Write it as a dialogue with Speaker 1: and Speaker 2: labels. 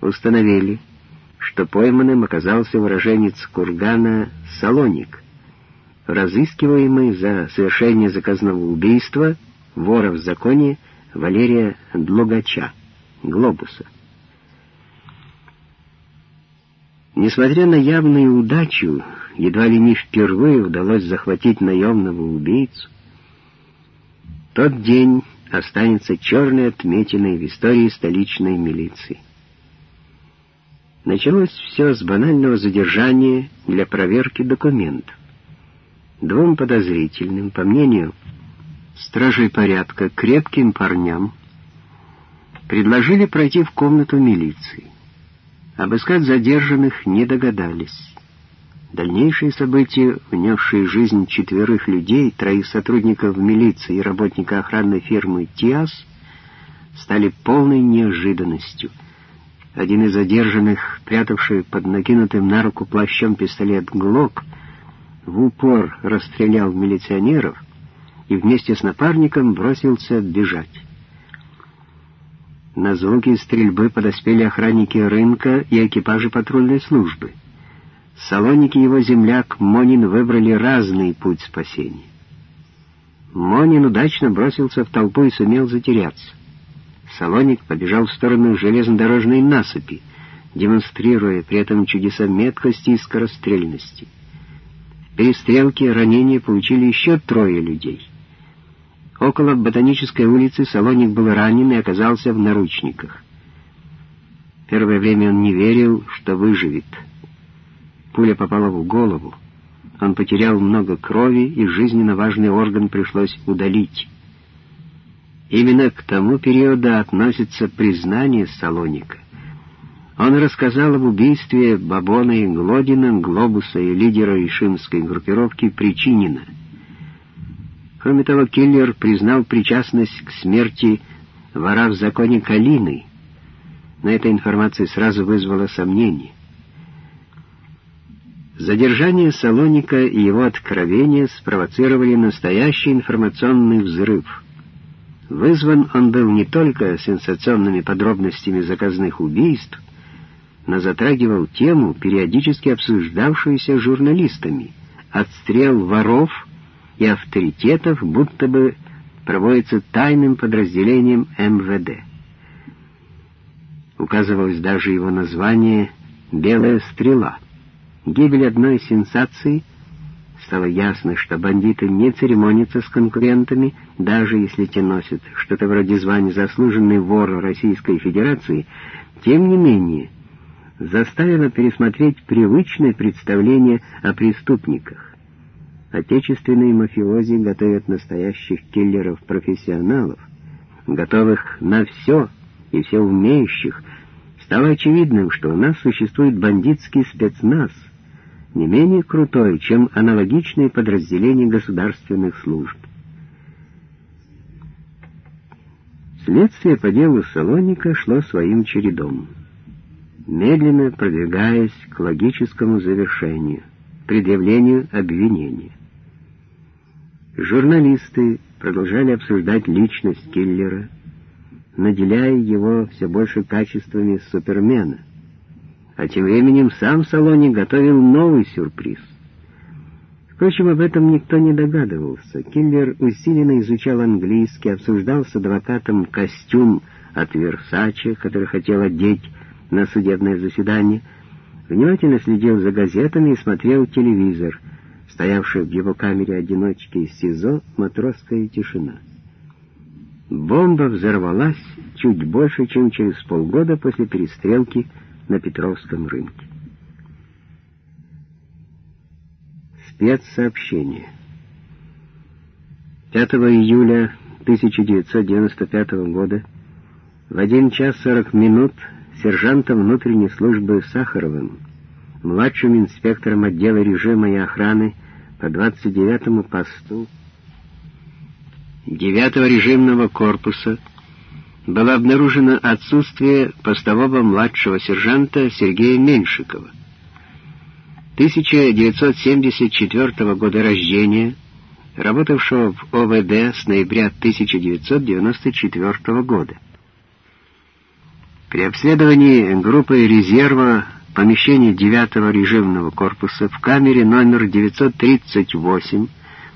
Speaker 1: установили, что пойманным оказался уроженец кургана Салоник, разыскиваемый за совершение заказного убийства вора в законе Валерия Длугача, Глобуса. Несмотря на явную удачу, едва ли не впервые удалось захватить наемного убийцу, тот день останется черной отметиной в истории столичной милиции. Началось все с банального задержания для проверки документов. Двум подозрительным, по мнению стражей порядка, крепким парням, предложили пройти в комнату милиции. Обыскать задержанных не догадались. Дальнейшие события, внесшие жизнь четверых людей, троих сотрудников милиции и работника охранной фирмы «Тиас», стали полной неожиданностью. Один из задержанных, прятавший под накинутым на руку плащом пистолет «Глок», в упор расстрелял милиционеров и вместе с напарником бросился бежать. На звуки стрельбы подоспели охранники рынка и экипажи патрульной службы — Салоники его земляк Монин выбрали разный путь спасения. Монин удачно бросился в толпу и сумел затеряться. Салоник побежал в сторону железнодорожной насыпи, демонстрируя при этом чудеса меткости и скорострельности. В перестрелке ранения получили еще трое людей. Около Ботанической улицы Салоник был ранен и оказался в наручниках. Первое время он не верил, что выживет — Пуля попала в голову. Он потерял много крови, и жизненно важный орган пришлось удалить. Именно к тому периоду относится признание Салоника. Он рассказал об убийстве Бабона и Глодина, Глобуса и лидера ишимской группировки Причинина. Кроме того, киллер признал причастность к смерти вора в законе Калины, но эта информация сразу вызвала сомнения. Задержание Салоника и его откровения спровоцировали настоящий информационный взрыв. Вызван он был не только сенсационными подробностями заказных убийств, но затрагивал тему, периодически обсуждавшуюся журналистами, отстрел воров и авторитетов, будто бы проводится тайным подразделением МВД. Указывалось даже его название «Белая стрела». Гибель одной сенсации стало ясно, что бандиты не церемонятся с конкурентами, даже если те носят что-то вроде звания «заслуженный вор Российской Федерации», тем не менее заставило пересмотреть привычное представление о преступниках. Отечественные мафиози готовят настоящих киллеров-профессионалов, готовых на все и все умеющих. Стало очевидным, что у нас существует бандитский спецназ — не менее крутой, чем аналогичные подразделения государственных служб. Следствие по делу Салоника шло своим чередом, медленно продвигаясь к логическому завершению, предъявлению обвинения. Журналисты продолжали обсуждать личность киллера, наделяя его все больше качествами супермена — а тем временем сам Салони готовил новый сюрприз. Впрочем, об этом никто не догадывался. Киллер усиленно изучал английский, обсуждал с адвокатом костюм от Версаче, который хотел одеть на судебное заседание, внимательно следил за газетами и смотрел телевизор, стоявший в его камере одиночки из СИЗО «Матросская тишина». Бомба взорвалась чуть больше, чем через полгода после перестрелки на Петровском рынке. Спецсообщение. 5 июля 1995 года в 1 час 40 минут сержантом внутренней службы Сахаровым, младшим инспектором отдела режима и охраны по 29-му посту 9-го режимного корпуса было обнаружено отсутствие постового младшего сержанта Сергея Меньшикова. 1974 года рождения, работавшего в ОВД с ноября 1994 года. При обследовании группой резерва помещения 9-го режимного корпуса в камере номер 938